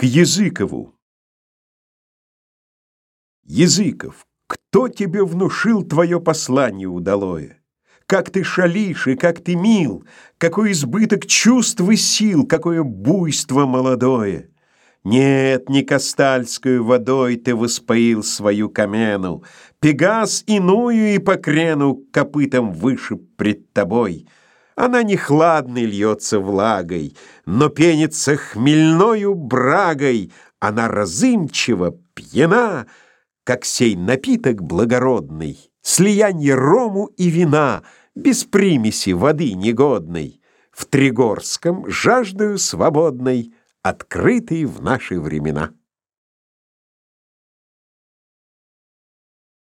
К Языкову. Языков, кто тебе внушил твое послание удалое? Как ты шалишь и как ты мил, какой избыток чувств и сил, какое буйство молодое! Нет, не кастальскую водой ты воспоил свою камену, Пегас иную и по крену копытом выше пред тобой — она не хладной льется влагой, но пенится хмельною брагой, она разымчива, пьяна, как сей напиток благородный, слияние рому и вина, без примеси воды негодной, в Тригорском жаждою свободной, открытой в наши времена.